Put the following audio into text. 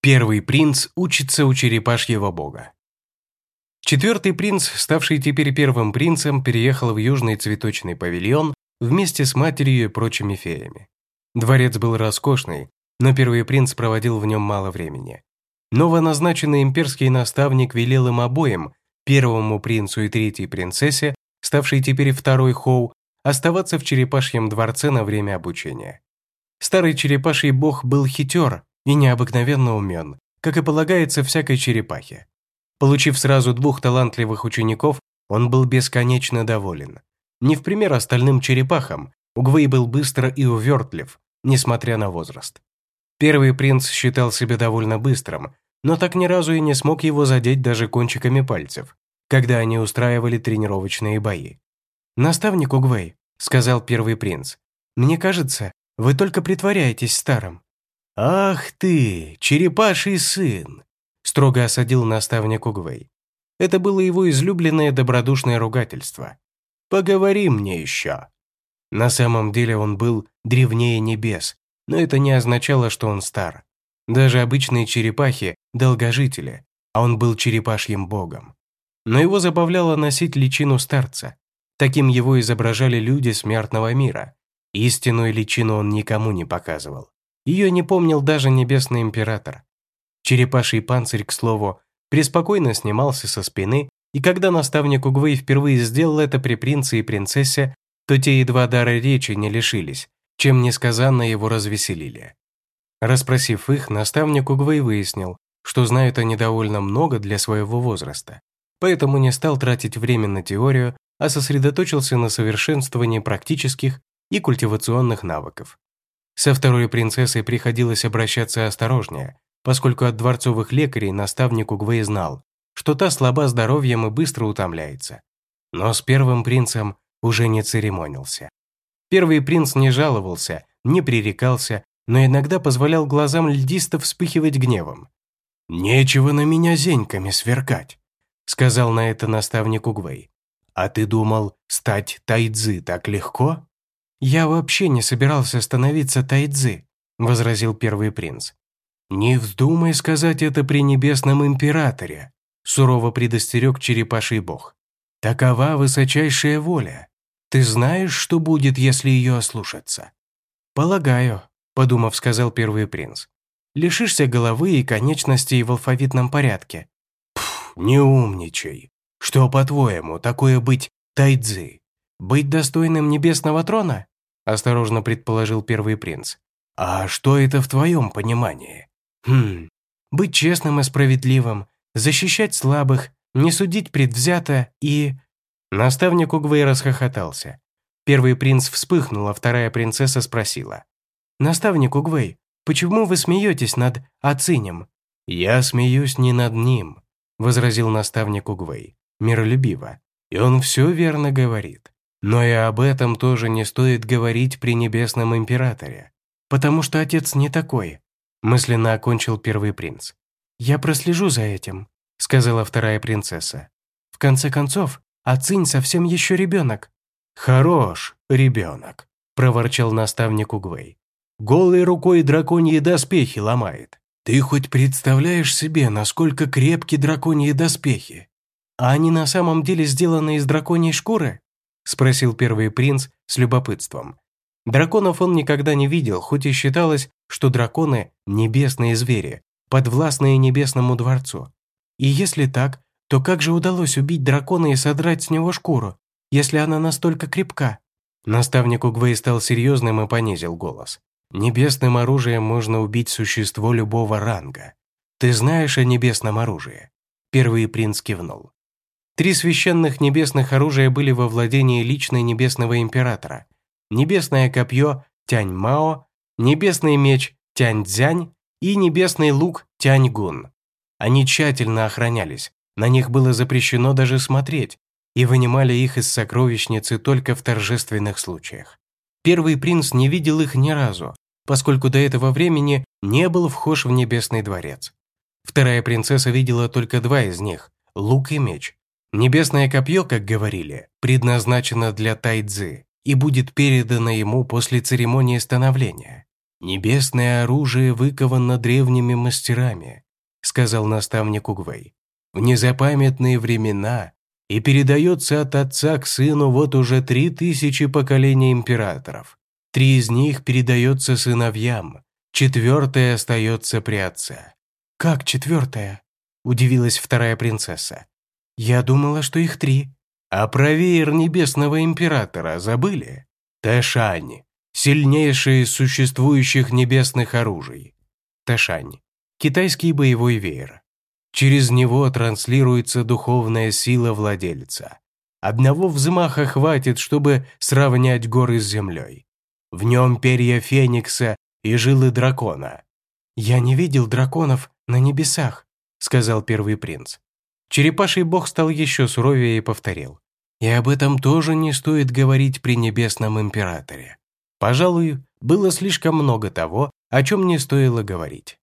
Первый принц учится у черепашьего бога. Четвертый принц, ставший теперь первым принцем, переехал в южный цветочный павильон вместе с матерью и прочими феями. Дворец был роскошный, но первый принц проводил в нем мало времени. Новоназначенный имперский наставник велел им обоим, первому принцу и третьей принцессе, ставшей теперь второй Хоу, оставаться в черепашьем дворце на время обучения. Старый черепаший бог был хитер и необыкновенно умен, как и полагается всякой черепахе. Получив сразу двух талантливых учеников, он был бесконечно доволен. Не в пример остальным черепахам, Угвей был быстро и увертлив, несмотря на возраст. Первый принц считал себя довольно быстрым, но так ни разу и не смог его задеть даже кончиками пальцев, когда они устраивали тренировочные бои. «Наставник Угвей», — сказал первый принц, — «мне кажется, вы только притворяетесь старым». «Ах ты, черепаший сын!» — строго осадил наставник Угвей. Это было его излюбленное добродушное ругательство. «Поговори мне еще». На самом деле он был древнее небес, но это не означало, что он стар. Даже обычные черепахи – долгожители, а он был черепашьим богом. Но его забавляло носить личину старца. Таким его изображали люди смертного мира. Истинную личину он никому не показывал. Ее не помнил даже небесный император. Черепаший панцирь, к слову, преспокойно снимался со спины, и когда наставник Угвей впервые сделал это при принце и принцессе, то те едва дара речи не лишились, чем несказанно его развеселили. Распросив их, наставник Угвей выяснил, что знают они довольно много для своего возраста, поэтому не стал тратить время на теорию, а сосредоточился на совершенствовании практических и культивационных навыков. Со второй принцессой приходилось обращаться осторожнее, поскольку от дворцовых лекарей наставник Угвей знал, что та слаба здоровьем и быстро утомляется. Но с первым принцем уже не церемонился. Первый принц не жаловался, не пререкался, но иногда позволял глазам льдисто вспыхивать гневом. «Нечего на меня зеньками сверкать», — сказал на это наставник Угвей. «А ты думал, стать тайцзы так легко?» «Я вообще не собирался становиться тайцзы», — возразил первый принц. «Не вздумай сказать это при небесном императоре», — сурово предостерег черепаший бог. «Такова высочайшая воля. Ты знаешь, что будет, если ее ослушаться?» «Полагаю», — подумав, сказал первый принц. «Лишишься головы и конечностей в алфавитном порядке». «Пф, не умничай. Что, по-твоему, такое быть тайцзы?» «Быть достойным небесного трона?» — осторожно предположил первый принц. «А что это в твоем понимании?» «Хм, быть честным и справедливым, защищать слабых, не судить предвзято и...» Наставник Угвей расхохотался. Первый принц вспыхнул, а вторая принцесса спросила. «Наставник Угвей, почему вы смеетесь над Ацинем?» «Я смеюсь не над ним», — возразил наставник Угвей, миролюбиво. «И он все верно говорит. Но и об этом тоже не стоит говорить при небесном императоре, потому что отец не такой», — мысленно окончил первый принц. «Я прослежу за этим», — сказала вторая принцесса. «В конце концов, а Цинь совсем еще ребенок». «Хорош, ребенок», – проворчал наставник Угвей. «Голой рукой драконьи доспехи ломает. Ты хоть представляешь себе, насколько крепки драконьи доспехи?» «А они на самом деле сделаны из драконьей шкуры?» – спросил первый принц с любопытством. Драконов он никогда не видел, хоть и считалось, что драконы – небесные звери, подвластные небесному дворцу. И если так, то как же удалось убить дракона и содрать с него шкуру, если она настолько крепка? Наставник Угвей стал серьезным и понизил голос. Небесным оружием можно убить существо любого ранга. Ты знаешь о небесном оружии? Первый принц кивнул. Три священных небесных оружия были во владении личной небесного императора. Небесное копье Тянь-Мао, небесный меч Тянь-Дзянь и небесный лук Тянь-Гун. Они тщательно охранялись, на них было запрещено даже смотреть, и вынимали их из сокровищницы только в торжественных случаях. Первый принц не видел их ни разу, поскольку до этого времени не был вхож в небесный дворец. Вторая принцесса видела только два из них – лук и меч. Небесное копье, как говорили, предназначено для тайцзы и будет передано ему после церемонии становления. «Небесное оружие выковано древними мастерами», сказал наставник Угвей. «В незапамятные времена и передается от отца к сыну вот уже три тысячи поколений императоров. Три из них передается сыновьям, четвертое остается при отце». «Как четвертое?» – удивилась вторая принцесса. «Я думала, что их три». «А про веер небесного императора забыли?» «Тэшань, сильнейшее из существующих небесных оружий». Тэшань – китайский боевой веер. Через него транслируется духовная сила владельца. Одного взмаха хватит, чтобы сравнять горы с землей. В нем перья феникса и жилы дракона. «Я не видел драконов на небесах», — сказал первый принц. Черепаший бог стал еще суровее и повторил. «И об этом тоже не стоит говорить при небесном императоре». Пожалуй, было слишком много того, о чем не стоило говорить.